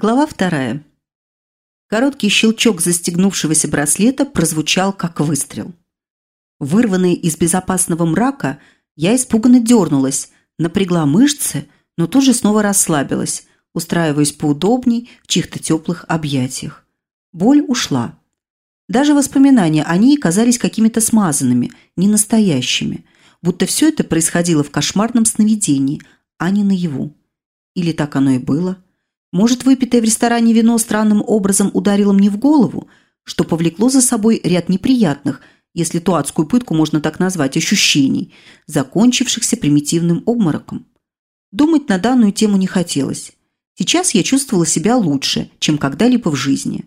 Глава вторая. Короткий щелчок застегнувшегося браслета прозвучал, как выстрел. Вырванная из безопасного мрака, я испуганно дернулась, напрягла мышцы, но тут же снова расслабилась, устраиваясь поудобней в чьих-то теплых объятиях. Боль ушла. Даже воспоминания о ней казались какими-то смазанными, ненастоящими, будто все это происходило в кошмарном сновидении, а не наяву. Или так оно и было – может, выпитое в ресторане вино странным образом ударило мне в голову, что повлекло за собой ряд неприятных, если ту адскую пытку можно так назвать, ощущений, закончившихся примитивным обмороком. Думать на данную тему не хотелось. Сейчас я чувствовала себя лучше, чем когда-либо в жизни.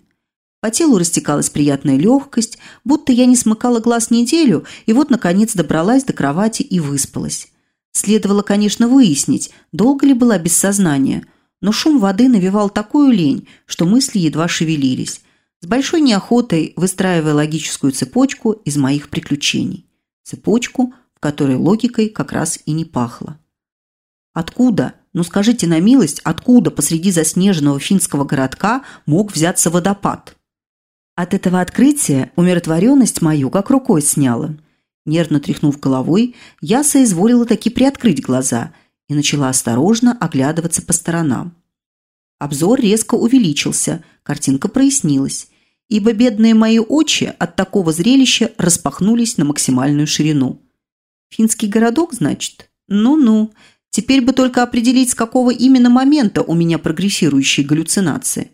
По телу растекалась приятная легкость, будто я не смыкала глаз неделю, и вот, наконец, добралась до кровати и выспалась. Следовало, конечно, выяснить, долго ли была без сознания – но шум воды навевал такую лень, что мысли едва шевелились, с большой неохотой выстраивая логическую цепочку из моих приключений. Цепочку, в которой логикой как раз и не пахло. Откуда, ну скажите на милость, откуда посреди заснеженного финского городка мог взяться водопад? От этого открытия умиротворенность мою как рукой сняла. Нервно тряхнув головой, я соизволила таки приоткрыть глаза и начала осторожно оглядываться по сторонам. Обзор резко увеличился, картинка прояснилась, ибо бедные мои очи от такого зрелища распахнулись на максимальную ширину. Финский городок, значит? Ну-ну. Теперь бы только определить, с какого именно момента у меня прогрессирующие галлюцинации.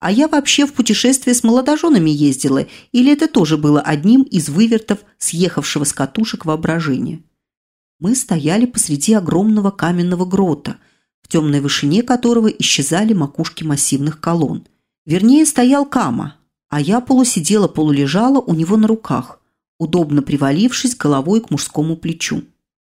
А я вообще в путешествие с молодоженами ездила, или это тоже было одним из вывертов съехавшего с катушек воображения? Мы стояли посреди огромного каменного грота, в темной вышине которого исчезали макушки массивных колонн. Вернее, стоял Кама, а я полусидела, полулежала у него на руках, удобно привалившись головой к мужскому плечу.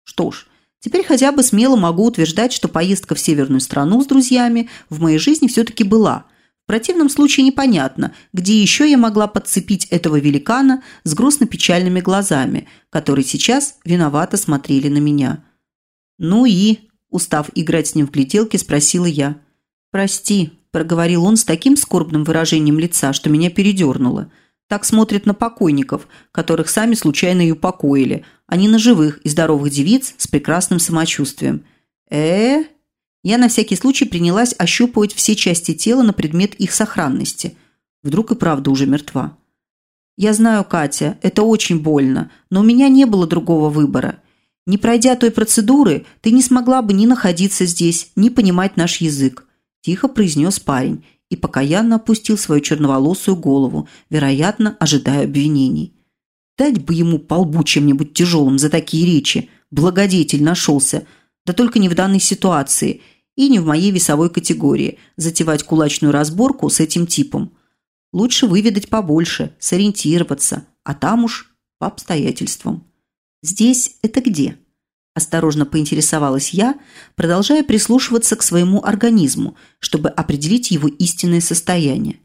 Что ж, теперь хотя бы смело могу утверждать, что поездка в северную страну с друзьями в моей жизни все-таки была – в противном случае непонятно, где еще я могла подцепить этого великана с грустно-печальными глазами, которые сейчас виновато смотрели на меня. «Ну и?» – устав играть с ним в гляделки, спросила я. «Прости», – проговорил он с таким скорбным выражением лица, что меня передернуло. Так смотрят на покойников, которых сами случайно и упокоили, а не на живых и здоровых девиц с прекрасным самочувствием. э я на всякий случай принялась ощупывать все части тела на предмет их сохранности. Вдруг и правда уже мертва. «Я знаю, Катя, это очень больно, но у меня не было другого выбора. Не пройдя той процедуры, ты не смогла бы ни находиться здесь, ни понимать наш язык», – тихо произнес парень и покаянно опустил свою черноволосую голову, вероятно, ожидая обвинений. Дать бы ему по лбу чем-нибудь тяжелым за такие речи. Благодетель нашелся. Да только не в данной ситуации – и не в моей весовой категории затевать кулачную разборку с этим типом. Лучше выведать побольше, сориентироваться, а там уж по обстоятельствам. Здесь это где? Осторожно поинтересовалась я, продолжая прислушиваться к своему организму, чтобы определить его истинное состояние.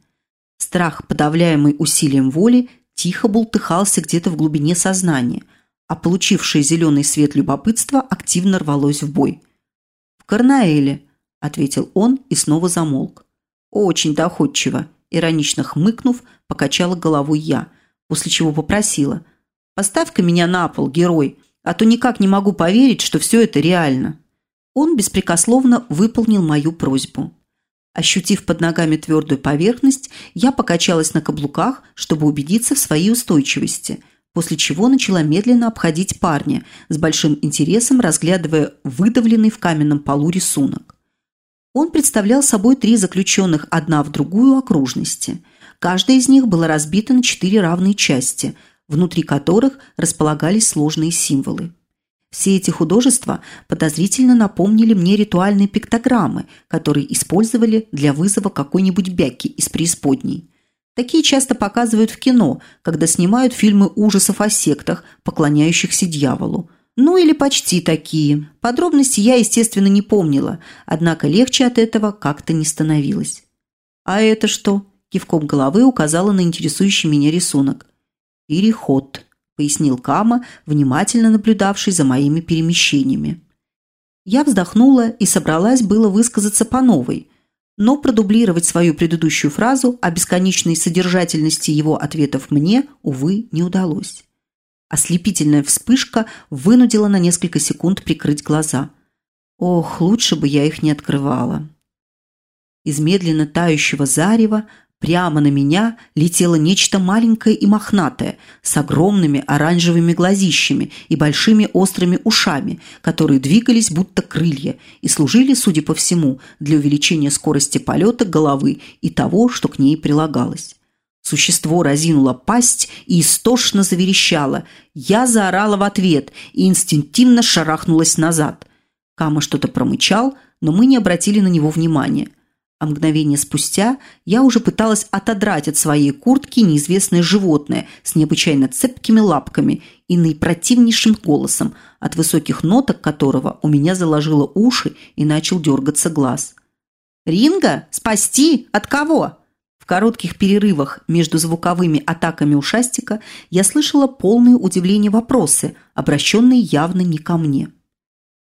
Страх, подавляемый усилием воли, тихо бултыхался где-то в глубине сознания, а получившее зеленый свет любопытства активно рвалось в бой – Карнаэле», – ответил он и снова замолк. «Очень доходчиво», – иронично хмыкнув, покачала головой я, после чего попросила. «Поставь-ка меня на пол, герой, а то никак не могу поверить, что все это реально». Он беспрекословно выполнил мою просьбу. Ощутив под ногами твердую поверхность, я покачалась на каблуках, чтобы убедиться в своей устойчивости – после чего начала медленно обходить парня, с большим интересом разглядывая выдавленный в каменном полу рисунок. Он представлял собой три заключенных одна в другую окружности. Каждая из них была разбита на четыре равные части, внутри которых располагались сложные символы. Все эти художества подозрительно напомнили мне ритуальные пиктограммы, которые использовали для вызова какой-нибудь бяки из преисподней – Такие часто показывают в кино, когда снимают фильмы ужасов о сектах, поклоняющихся дьяволу. Ну или почти такие. Подробности я, естественно, не помнила, однако легче от этого как-то не становилось. «А это что?» – кивком головы указала на интересующий меня рисунок. «Переход», – пояснил Кама, внимательно наблюдавший за моими перемещениями. Я вздохнула и собралась было высказаться по новой – Но продублировать свою предыдущую фразу о бесконечной содержательности его ответов мне, увы, не удалось. Ослепительная вспышка вынудила на несколько секунд прикрыть глаза. Ох, лучше бы я их не открывала. Из медленно тающего зарева Прямо на меня летело нечто маленькое и мохнатое, с огромными оранжевыми глазищами и большими острыми ушами, которые двигались будто крылья и служили, судя по всему, для увеличения скорости полета головы и того, что к ней прилагалось. Существо разинуло пасть и истошно заверещало. Я заорала в ответ и инстинктивно шарахнулась назад. Кама что-то промычал, но мы не обратили на него внимания. А мгновение спустя я уже пыталась отодрать от своей куртки неизвестное животное с необычайно цепкими лапками и наипротивнейшим голосом, от высоких ноток которого у меня заложило уши и начал дергаться глаз. «Ринга? Спасти? От кого?» В коротких перерывах между звуковыми атаками ушастика я слышала полные удивления вопросы, обращенные явно не ко мне.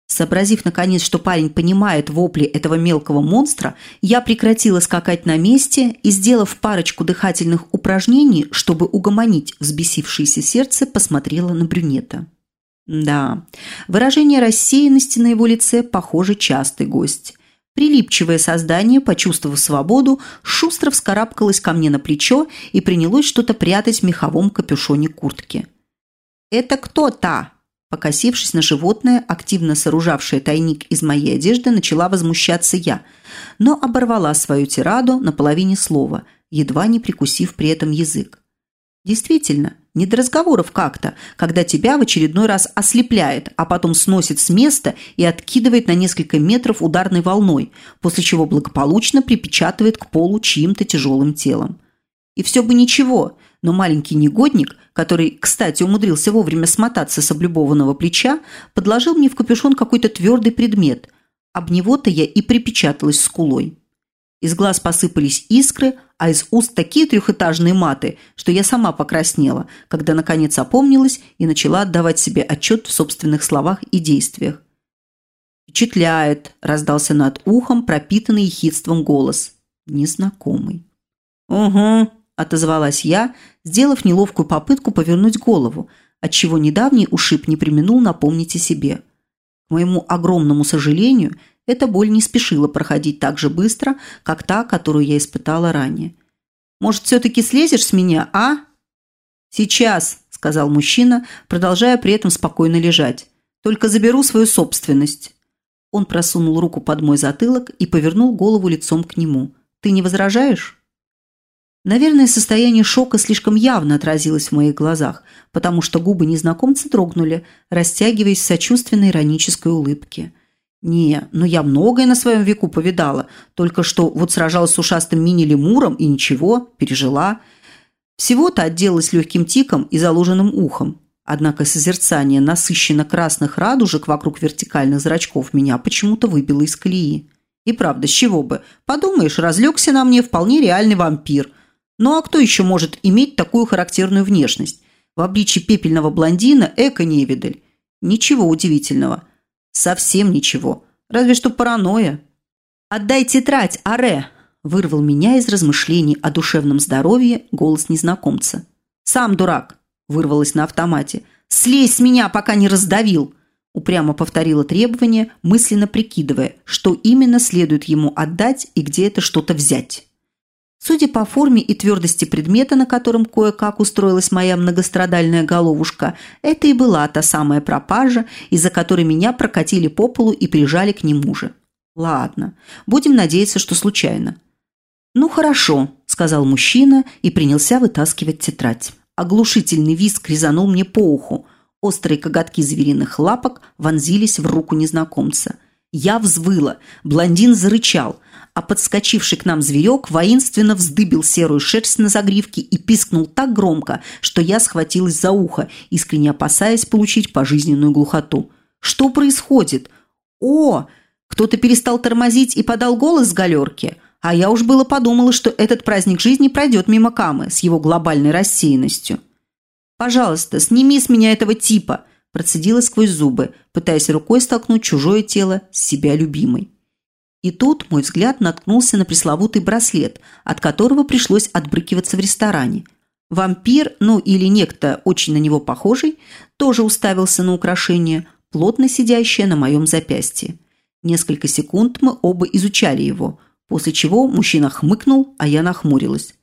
Сообразив, наконец, что парень понимает вопли этого мелкого монстра, я прекратила скакать на месте и, сделав парочку дыхательных упражнений, чтобы угомонить взбесившееся сердце, посмотрела на брюнета. Да, выражение рассеянности на его лице, похоже, частый гость. Прилипчивое создание, почувствовав свободу, шустро вскарабкалось ко мне на плечо и принялось что-то прятать в меховом капюшоне куртки. «Это кто-то?» Покосившись на животное, активно сооружавшее тайник из моей одежды, начала возмущаться я, но оборвала свою тираду на половине слова, едва не прикусив при этом язык. Действительно, не до разговоров как-то, когда тебя в очередной раз ослепляет, а потом сносит с места и откидывает на несколько метров ударной волной, после чего благополучно припечатывает к полу чьим-то тяжелым телом. И все бы ничего, но маленький негодник, который, кстати, умудрился вовремя смотаться с облюбованного плеча, подложил мне в капюшон какой-то твердый предмет. Об него-то я и припечаталась скулой. Из глаз посыпались искры, а из уст такие трехэтажные маты, что я сама покраснела, когда наконец опомнилась и начала отдавать себе отчет в собственных словах и действиях. «Впечатляет!» – раздался над ухом пропитанный ехидством голос. Незнакомый. «Угу», – отозвалась я, сделав неловкую попытку повернуть голову, отчего недавний ушиб не применул напомнить о себе. К моему огромному сожалению, эта боль не спешила проходить так же быстро, как та, которую я испытала ранее. «Может, все-таки слезешь с меня, а?» «Сейчас», – сказал мужчина, продолжая при этом спокойно лежать. «Только заберу свою собственность». Он просунул руку под мой затылок и повернул голову лицом к нему. «Ты не возражаешь?» Наверное, состояние шока слишком явно отразилось в моих глазах, потому что губы незнакомца дрогнули, растягиваясь в сочувственной иронической улыбке. «Не, ну я многое на своем веку повидала, только что вот сражалась с ушастым мини-лемуром и ничего, пережила. Всего-то отделалась легким тиком и заложенным ухом. Однако созерцание насыщенно красных радужек вокруг вертикальных зрачков меня почему-то выбило из колеи. И правда, с чего бы? Подумаешь, разлегся на мне вполне реальный вампир – ну а кто еще может иметь такую характерную внешность? В обличии пепельного блондина эко-невидаль. Ничего удивительного. Совсем ничего. Разве что паранойя. «Отдай тетрадь, Аре!» – вырвал меня из размышлений о душевном здоровье голос незнакомца. «Сам дурак!» – вырвалось на автомате. «Слезь с меня, пока не раздавил!» Упрямо повторила требование, мысленно прикидывая, что именно следует ему отдать и где это что-то взять. Судя по форме и твердости предмета, на котором кое-как устроилась моя многострадальная головушка, это и была та самая пропажа, из-за которой меня прокатили по полу и прижали к нему же. Ладно, будем надеяться, что случайно. «Ну хорошо», – сказал мужчина и принялся вытаскивать тетрадь. Оглушительный визг резанул мне по уху. Острые коготки звериных лапок вонзились в руку незнакомца. Я взвыла. Блондин зарычал а подскочивший к нам зверек воинственно вздыбил серую шерсть на загривке и пискнул так громко, что я схватилась за ухо, искренне опасаясь получить пожизненную глухоту. «Что происходит? О, кто-то перестал тормозить и подал голос с галерки?» А я уж было подумала, что этот праздник жизни пройдет мимо Камы с его глобальной рассеянностью. «Пожалуйста, сними с меня этого типа», – процедила сквозь зубы, пытаясь рукой столкнуть чужое тело с себя любимой. И тут мой взгляд наткнулся на пресловутый браслет, от которого пришлось отбрыкиваться в ресторане. Вампир, ну или некто очень на него похожий, тоже уставился на украшение, плотно сидящее на моем запястье. Несколько секунд мы оба изучали его, после чего мужчина хмыкнул, а я нахмурилась.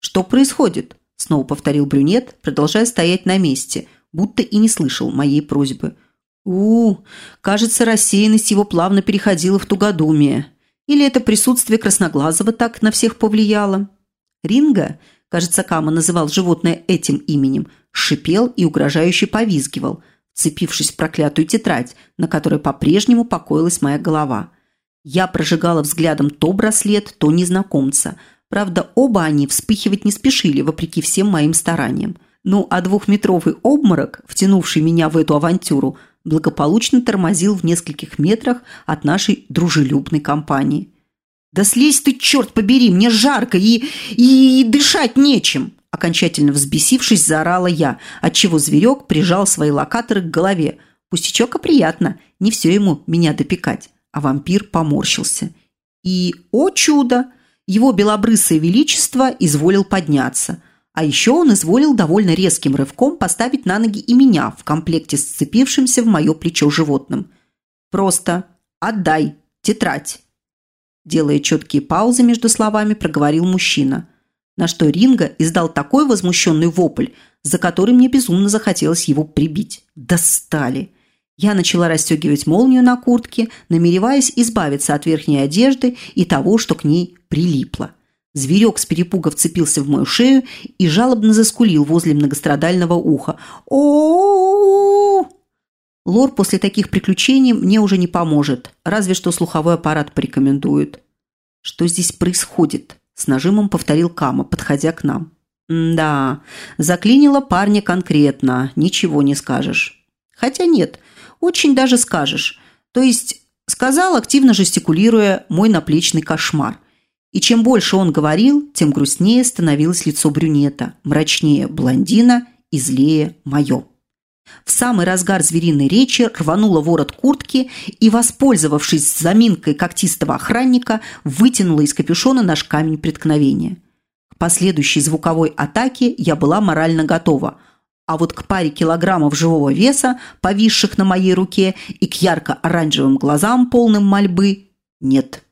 «Что происходит?» – снова повторил брюнет, продолжая стоять на месте, будто и не слышал моей просьбы. У, кажется, рассеянность его плавно переходила в тугодумие. Или это присутствие Красноглазого так на всех повлияло? Ринга, кажется, Кама называл животное этим именем, шипел и угрожающе повизгивал – вцепившись в проклятую тетрадь, на которой по-прежнему покоилась моя голова. Я прожигала взглядом то браслет, то незнакомца. Правда, оба они вспыхивать не спешили, вопреки всем моим стараниям. Ну, а двухметровый обморок, втянувший меня в эту авантюру, благополучно тормозил в нескольких метрах от нашей дружелюбной компании. «Да слезь ты, черт побери, мне жарко и, и, и дышать нечем!» Окончательно взбесившись, заорала я, отчего зверек прижал свои локаторы к голове. Пустячок, а приятно, не все ему меня допекать. А вампир поморщился. И, о чудо, его белобрысое величество изволил подняться. А еще он изволил довольно резким рывком поставить на ноги и меня в комплекте с сцепившимся в мое плечо животным. Просто «отдай, тетрадь». Делая четкие паузы между словами, проговорил мужчина – на что Ринга издал такой возмущенный вопль, за который мне безумно захотелось его прибить. Достали! Я начала расстегивать молнию на куртке, намереваясь избавиться от верхней одежды и того, что к ней прилипло. Зверек с перепуга вцепился в мою шею и жалобно заскулил возле многострадального уха. о Лор после таких приключений мне уже не поможет, разве что слуховой аппарат порекомендует. Что здесь происходит? С нажимом повторил Кама, подходя к нам. «Да, заклинило парня конкретно, ничего не скажешь. Хотя нет, очень даже скажешь. То есть сказал, активно жестикулируя, мой наплечный кошмар. И чем больше он говорил, тем грустнее становилось лицо брюнета, мрачнее блондина и злее мое. В самый разгар звериной речи рванула ворот куртки и, воспользовавшись заминкой когтистого охранника, вытянула из капюшона наш камень преткновения. К последующей звуковой атаке я была морально готова, а вот к паре килограммов живого веса, повисших на моей руке, и к ярко-оранжевым глазам, полным мольбы, нет.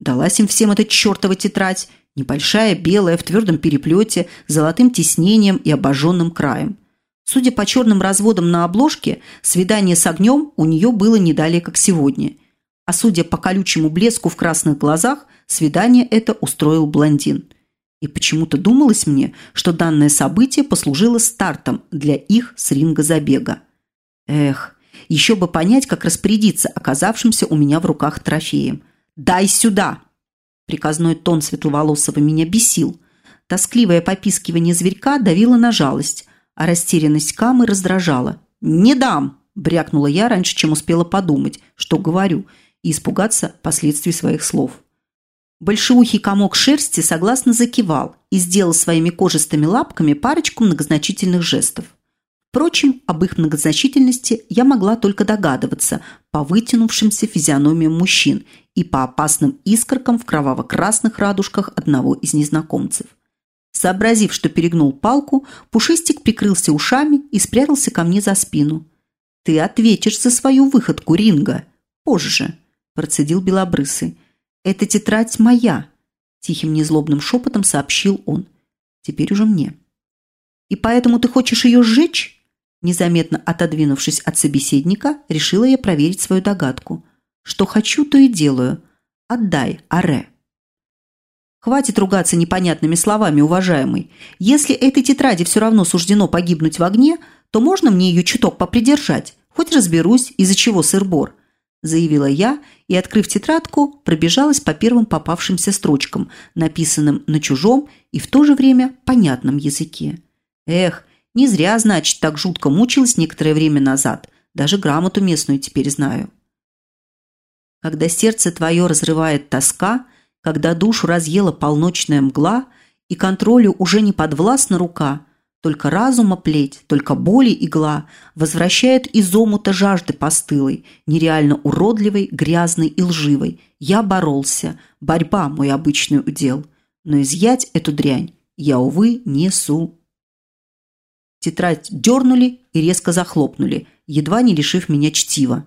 Далась им всем эта чертова тетрадь, небольшая, белая, в твердом переплете, с золотым тиснением и обожженным краем – Судя по черным разводам на обложке, свидание с огнем у нее было не далее, как сегодня. А судя по колючему блеску в красных глазах, свидание это устроил блондин. И почему-то думалось мне, что данное событие послужило стартом для их с ринга забега. Эх, еще бы понять, как распорядиться оказавшимся у меня в руках трофеем. «Дай сюда!» Приказной тон светловолосого меня бесил. Тоскливое попискивание зверька давило на жалость, а растерянность Камы раздражала. «Не дам!» – брякнула я раньше, чем успела подумать, что говорю, и испугаться последствий своих слов. Большеухий комок шерсти согласно закивал и сделал своими кожистыми лапками парочку многозначительных жестов. Впрочем, об их многозначительности я могла только догадываться по вытянувшимся физиономиям мужчин и по опасным искоркам в кроваво-красных радужках одного из незнакомцев. Сообразив, что перегнул палку, Пушистик прикрылся ушами и спрятался ко мне за спину. «Ты ответишь за свою выходку, Ринга. Позже», – процедил Белобрысый. «Эта тетрадь моя», – тихим незлобным шепотом сообщил он. «Теперь уже мне». «И поэтому ты хочешь ее сжечь?» Незаметно отодвинувшись от собеседника, решила я проверить свою догадку. «Что хочу, то и делаю. Отдай, Аре». Хватит ругаться непонятными словами, уважаемый. Если этой тетради все равно суждено погибнуть в огне, то можно мне ее чуток попридержать? Хоть разберусь, из-за чего сыр-бор», – заявила я и, открыв тетрадку, пробежалась по первым попавшимся строчкам, написанным на чужом и в то же время понятном языке. Эх, не зря, значит, так жутко мучилась некоторое время назад. Даже грамоту местную теперь знаю. Когда сердце твое разрывает тоска – когда душу разъела полночная мгла и контролю уже не подвластна рука, Только разума плеть, только боли игла возвращает из омута жажды постылой, нереально уродливой, грязной и лживой. Я боролся, борьба мой обычный удел, но изъять эту дрянь я, увы, несу. Тетрадь дернули и резко захлопнули, едва не лишив меня чтива.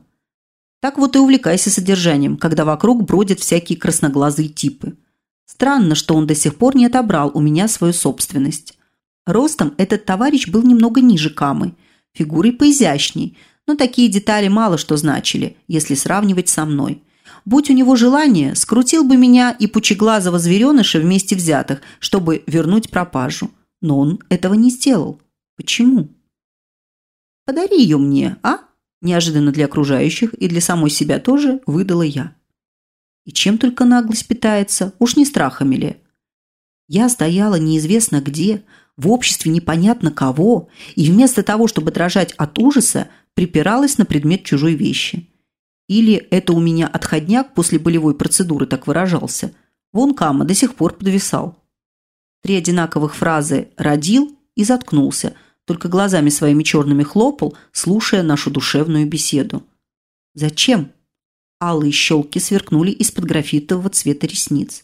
Так вот и увлекайся содержанием, когда вокруг бродят всякие красноглазые типы. Странно, что он до сих пор не отобрал у меня свою собственность. Ростом этот товарищ был немного ниже Камы, фигурой поизящней, но такие детали мало что значили, если сравнивать со мной. Будь у него желание, скрутил бы меня и пучеглазого звереныша вместе взятых, чтобы вернуть пропажу. Но он этого не сделал. Почему? «Подари ее мне, а?» Неожиданно для окружающих и для самой себя тоже выдала я. И чем только наглость питается, уж не страхами ли? Я стояла неизвестно где, в обществе непонятно кого, и вместо того, чтобы дрожать от ужаса, припиралась на предмет чужой вещи. Или это у меня отходняк после болевой процедуры так выражался. Вон Кама до сих пор подвисал. Три одинаковых фразы «родил» и заткнулся, только глазами своими черными хлопал, слушая нашу душевную беседу. «Зачем?» Алые щелки сверкнули из-под графитового цвета ресниц.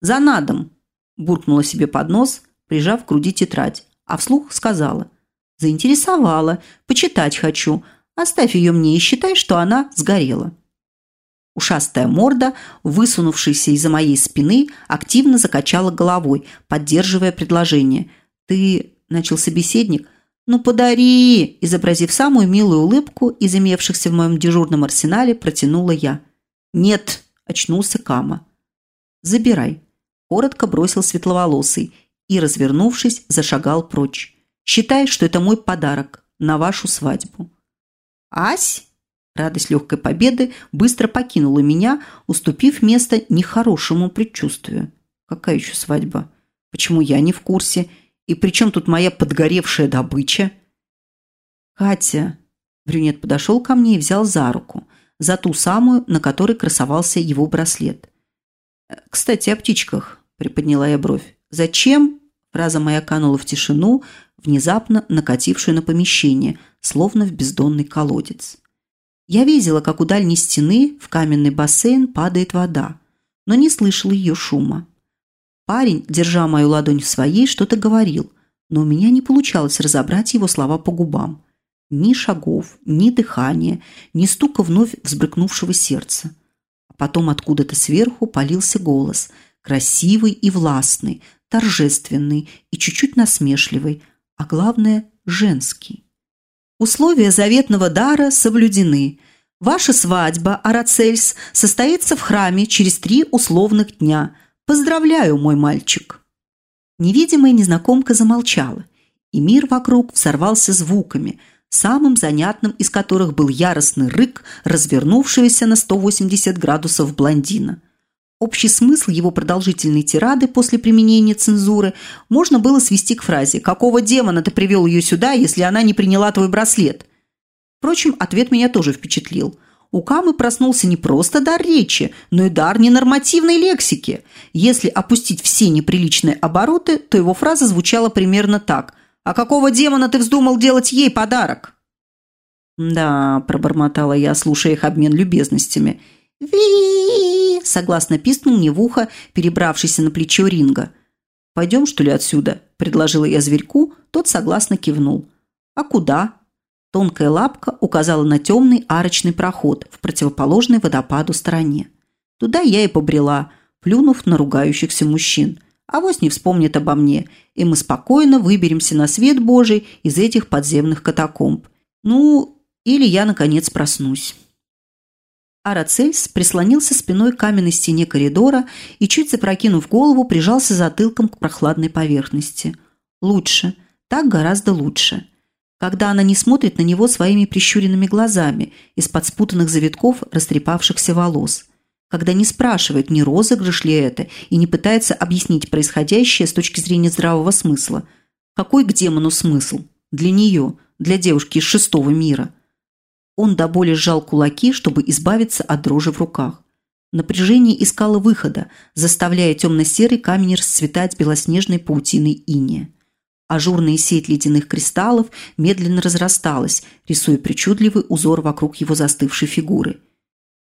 «За надом!» – буркнула себе под нос – прижав к груди тетрадь, а вслух сказала. «Заинтересовала. Почитать хочу. Оставь ее мне и считай, что она сгорела». Ушастая морда, высунувшаяся из-за моей спины, активно закачала головой, поддерживая предложение. «Ты...» – начал собеседник. «Ну подари!» – изобразив самую милую улыбку из имевшихся в моем дежурном арсенале, протянула я. «Нет!» – очнулся Кама. «Забирай!» – коротко бросил светловолосый и, развернувшись, зашагал прочь. «Считай, что это мой подарок на вашу свадьбу». «Ась!» Радость легкой победы быстро покинула меня, уступив место нехорошему предчувствию. Какая еще свадьба? Почему я не в курсе? И при чем тут моя подгоревшая добыча? Катя. Брюнет подошел ко мне и взял за руку. За ту самую, на которой красовался его браслет. «Кстати, о птичках», – приподняла я бровь. «Зачем?» Фраза моя канула в тишину, внезапно накатившую на помещение, словно в бездонный колодец. Я видела, как у дальней стены в каменный бассейн падает вода, но не слышала ее шума. Парень, держа мою ладонь в своей, что-то говорил, но у меня не получалось разобрать его слова по губам. Ни шагов, ни дыхания, ни стука вновь взбрыкнувшего сердца. А потом откуда-то сверху полился голос, красивый и властный, торжественный и чуть-чуть насмешливый, а главное – женский. Условия заветного дара соблюдены. Ваша свадьба, Арацельс, состоится в храме через три условных дня. Поздравляю, мой мальчик. Невидимая незнакомка замолчала, и мир вокруг взорвался звуками, самым занятным из которых был яростный рык развернувшегося на 180 градусов блондина – Общий смысл его продолжительной тирады после применения цензуры можно было свести к фразе «Какого демона ты привел ее сюда, если она не приняла твой браслет?» Впрочем, ответ меня тоже впечатлил. У Камы проснулся не просто дар речи, но и дар ненормативной лексики. Если опустить все неприличные обороты, то его фраза звучала примерно так «А какого демона ты вздумал делать ей подарок?» «Да», – пробормотала я, слушая их обмен любезностями – ви согласно пискнул мне в ухо, перебравшийся на плечо Ринга. «Пойдем, что ли, отсюда?» – предложила я зверьку, тот согласно кивнул. «А куда?» Тонкая лапка указала на темный арочный проход в противоположной водопаду стороне. Туда я и побрела, плюнув на ругающихся мужчин. Авось не вспомнит обо мне, и мы спокойно выберемся на свет Божий из этих подземных катакомб. Ну, или я, наконец, проснусь. Арацельс прислонился спиной к каменной стене коридора и, чуть запрокинув голову, прижался затылком к прохладной поверхности. Лучше. Так гораздо лучше. Когда она не смотрит на него своими прищуренными глазами из-под спутанных завитков растрепавшихся волос. Когда не спрашивает, не розыгрыш ли это, и не пытается объяснить происходящее с точки зрения здравого смысла. Какой к демону смысл? Для нее, для девушки из шестого мира – он до боли сжал кулаки, чтобы избавиться от дрожи в руках. Напряжение искало выхода, заставляя темно-серый камень расцветать белоснежной паутиной иния. Ажурная сеть ледяных кристаллов медленно разрасталась, рисуя причудливый узор вокруг его застывшей фигуры.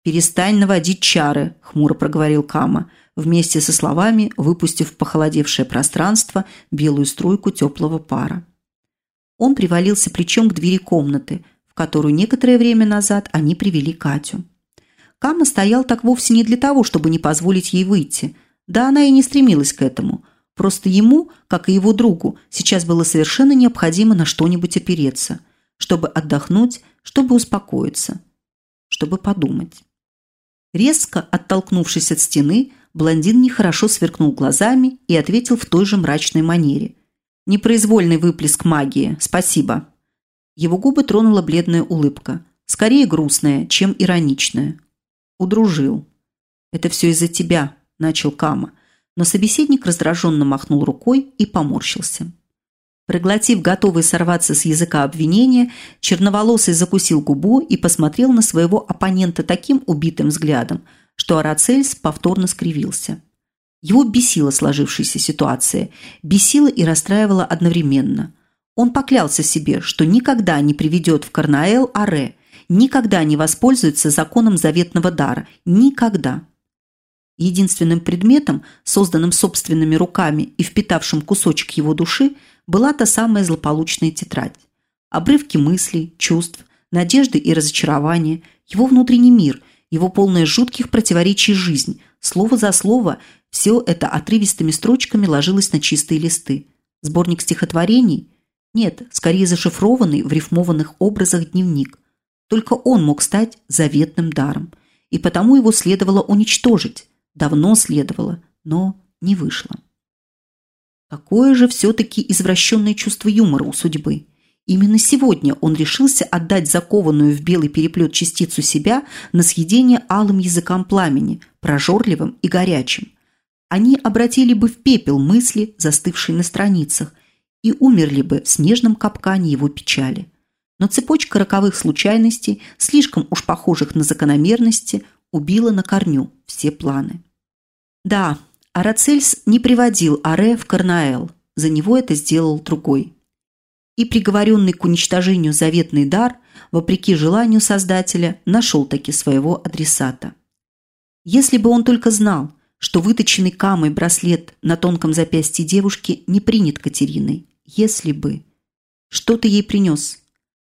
«Перестань наводить чары», – хмуро проговорил Кама, вместе со словами выпустив в похолодевшее пространство белую струйку теплого пара. Он привалился плечом к двери комнаты, в которую некоторое время назад они привели Катю. Кама стоял так вовсе не для того, чтобы не позволить ей выйти. Да она и не стремилась к этому. Просто ему, как и его другу, сейчас было совершенно необходимо на что-нибудь опереться, чтобы отдохнуть, чтобы успокоиться, чтобы подумать. Резко оттолкнувшись от стены, блондин нехорошо сверкнул глазами и ответил в той же мрачной манере. «Непроизвольный выплеск магии. Спасибо». Его губы тронула бледная улыбка. Скорее грустная, чем ироничная. Удружил. «Это все из-за тебя», – начал Кама. Но собеседник раздраженно махнул рукой и поморщился. Проглотив готовый сорваться с языка обвинения, черноволосый закусил губу и посмотрел на своего оппонента таким убитым взглядом, что Арацельс повторно скривился. Его бесила сложившаяся ситуация, бесила и расстраивала одновременно. Он поклялся себе, что никогда не приведет в Карнаэл Аре, никогда не воспользуется законом заветного дара. Никогда. Единственным предметом, созданным собственными руками и впитавшим кусочек его души, была та самая злополучная тетрадь. Обрывки мыслей, чувств, надежды и разочарования, его внутренний мир, его полная жутких противоречий жизнь, слово за слово, все это отрывистыми строчками ложилось на чистые листы. Сборник стихотворений? Нет, скорее зашифрованный в рифмованных образах дневник – только он мог стать заветным даром, и потому его следовало уничтожить. Давно следовало, но не вышло. Какое же все-таки извращенное чувство юмора у судьбы. Именно сегодня он решился отдать закованную в белый переплет частицу себя на съедение алым языкам пламени, прожорливым и горячим. Они обратили бы в пепел мысли, застывшие на страницах, и умерли бы в снежном капкане его печали – но цепочка роковых случайностей, слишком уж похожих на закономерности, убила на корню все планы. Да, Арацельс не приводил Аре в Карнаэл, за него это сделал другой. И приговоренный к уничтожению заветный дар, вопреки желанию Создателя, нашел таки своего адресата. Если бы он только знал, что выточенный камой браслет на тонком запястье девушки не принят Катериной, если бы. Что ты ей принес?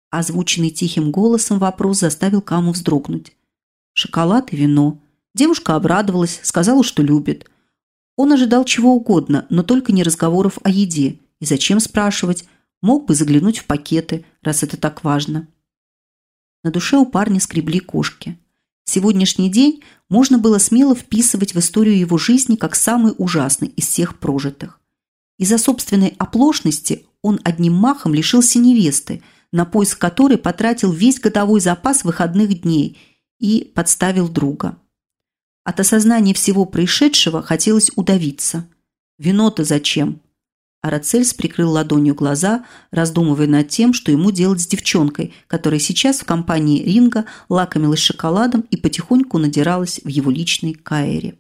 Озвученный тихим голосом вопрос заставил Каму вздрогнуть. Шоколад и вино. Девушка обрадовалась, сказала, что любит. Он ожидал чего угодно, но только не разговоров о еде. И зачем спрашивать? Мог бы заглянуть в пакеты, раз это так важно. На душе у парня скребли кошки. Сегодняшний день можно было смело вписывать в историю его жизни как самый ужасный из всех прожитых. Из-за собственной оплошности он одним махом лишился невесты – на поиск которой потратил весь годовой запас выходных дней и подставил друга. От осознания всего происшедшего хотелось удавиться. Вино-то зачем? Арацельс прикрыл ладонью глаза, раздумывая над тем, что ему делать с девчонкой, которая сейчас в компании Ринга лакомилась шоколадом и потихоньку надиралась в его личной каэре.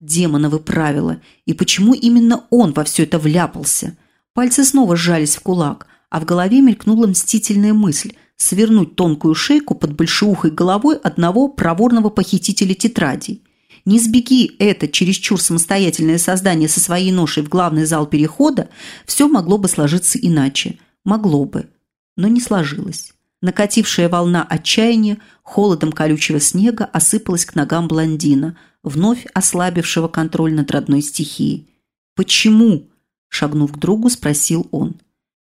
Демоновы правила, и почему именно он во все это вляпался? Пальцы снова сжались в кулак, а в голове мелькнула мстительная мысль – свернуть тонкую шейку под большеухой головой одного проворного похитителя тетрадей. Не сбеги это чересчур самостоятельное создание со своей ношей в главный зал перехода, все могло бы сложиться иначе. Могло бы. Но не сложилось. Накатившая волна отчаяния холодом колючего снега осыпалась к ногам блондина, вновь ослабившего контроль над родной стихией. «Почему?» – шагнув к другу, спросил он.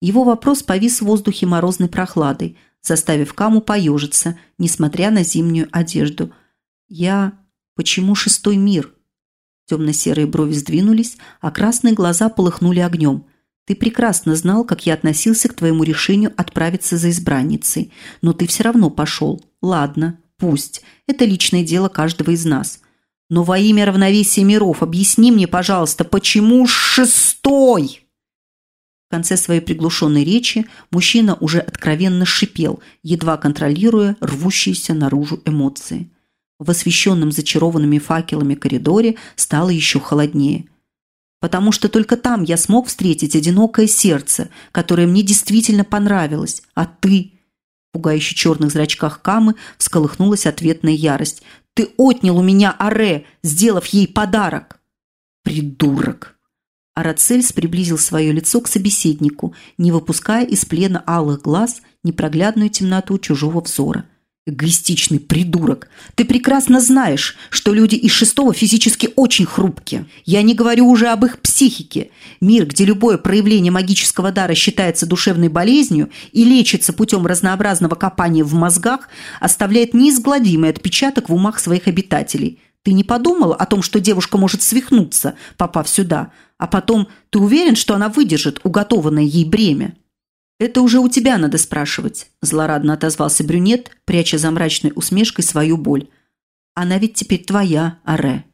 Его вопрос повис в воздухе морозной прохладой, заставив Каму поежиться, несмотря на зимнюю одежду. «Я... Почему шестой мир?» Темно-серые брови сдвинулись, а красные глаза полыхнули огнем. «Ты прекрасно знал, как я относился к твоему решению отправиться за избранницей, но ты все равно пошел. Ладно, пусть. Это личное дело каждого из нас. Но во имя равновесия миров объясни мне, пожалуйста, почему шестой?» В конце своей приглушенной речи мужчина уже откровенно шипел, едва контролируя рвущиеся наружу эмоции. В освещенном зачарованными факелами коридоре стало еще холоднее. потому что только там я смог встретить одинокое сердце, которое мне действительно понравилось. А ты...» В пугающе черных зрачках Камы всколыхнулась ответная ярость. «Ты отнял у меня Аре, сделав ей подарок!» «Придурок!» Арацельс приблизил свое лицо к собеседнику, не выпуская из плена алых глаз непроглядную темноту чужого взора – Эгоистичный придурок. Ты прекрасно знаешь, что люди из шестого физически очень хрупкие. Я не говорю уже об их психике. Мир, где любое проявление магического дара считается душевной болезнью и лечится путем разнообразного копания в мозгах, оставляет неизгладимый отпечаток в умах своих обитателей. Ты не подумала о том, что девушка может свихнуться, попав сюда, а потом ты уверен, что она выдержит уготованное ей бремя? «Это уже у тебя надо спрашивать», – злорадно отозвался брюнет, пряча за мрачной усмешкой свою боль. «Она ведь теперь твоя, Аре».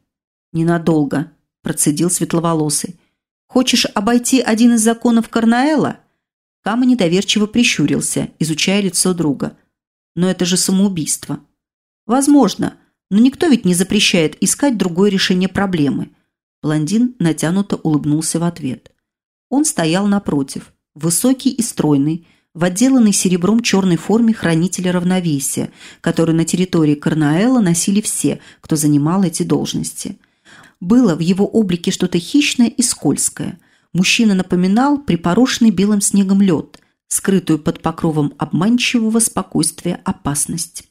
«Ненадолго», – процедил светловолосый. «Хочешь обойти один из законов Карнаэла?» Кама недоверчиво прищурился, изучая лицо друга. «Но это же самоубийство». «Возможно, но никто ведь не запрещает искать другое решение проблемы». Блондин натянуто улыбнулся в ответ. Он стоял напротив – Высокий и стройный, в отделанной серебром черной форме хранителя равновесия, которую на территории Карнаэла носили все, кто занимал эти должности. Было в его облике что-то хищное и скользкое. Мужчина напоминал припорошенный белым снегом лед, скрытую под покровом обманчивого спокойствия опасность.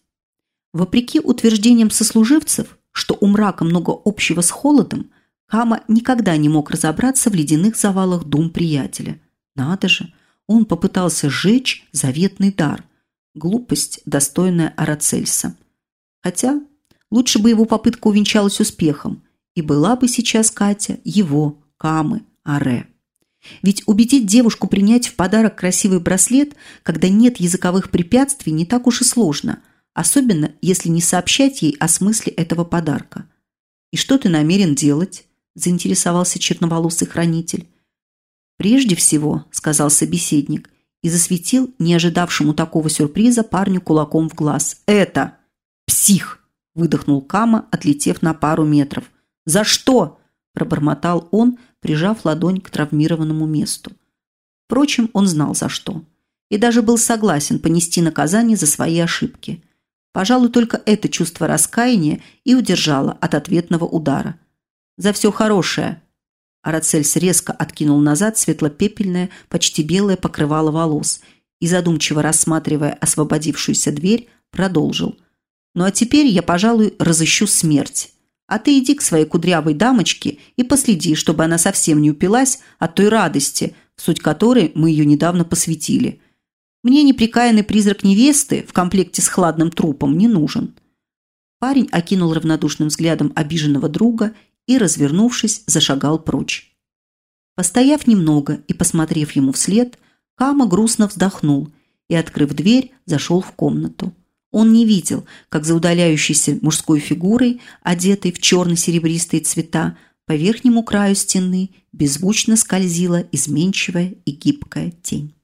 Вопреки утверждениям сослуживцев, что у мрака много общего с холодом, Кама никогда не мог разобраться в ледяных завалах дум приятеля. Надо же, он попытался сжечь заветный дар. Глупость, достойная Арацельса. Хотя лучше бы его попытка увенчалась успехом, и была бы сейчас Катя его, Камы, Аре. Ведь убедить девушку принять в подарок красивый браслет, когда нет языковых препятствий, не так уж и сложно, особенно если не сообщать ей о смысле этого подарка. «И что ты намерен делать?» – заинтересовался черноволосый хранитель. «Прежде всего», – сказал собеседник, и засветил не ожидавшему такого сюрприза парню кулаком в глаз. «Это псих!» – выдохнул Кама, отлетев на пару метров. «За что?» – пробормотал он, прижав ладонь к травмированному месту. Впрочем, он знал за что. И даже был согласен понести наказание за свои ошибки. Пожалуй, только это чувство раскаяния и удержало от ответного удара. «За все хорошее», Арацельс резко откинул назад светло-пепельное, почти белое покрывало волос и, задумчиво рассматривая освободившуюся дверь, продолжил. «Ну а теперь я, пожалуй, разыщу смерть. А ты иди к своей кудрявой дамочке и последи, чтобы она совсем не упилась от той радости, в суть которой мы ее недавно посвятили. Мне неприкаянный призрак невесты в комплекте с хладным трупом не нужен». Парень окинул равнодушным взглядом обиженного друга и, развернувшись, зашагал прочь. Постояв немного и посмотрев ему вслед, Кама грустно вздохнул и, открыв дверь, зашел в комнату. Он не видел, как за удаляющейся мужской фигурой, одетой в черно-серебристые цвета, по верхнему краю стены беззвучно скользила изменчивая и гибкая тень.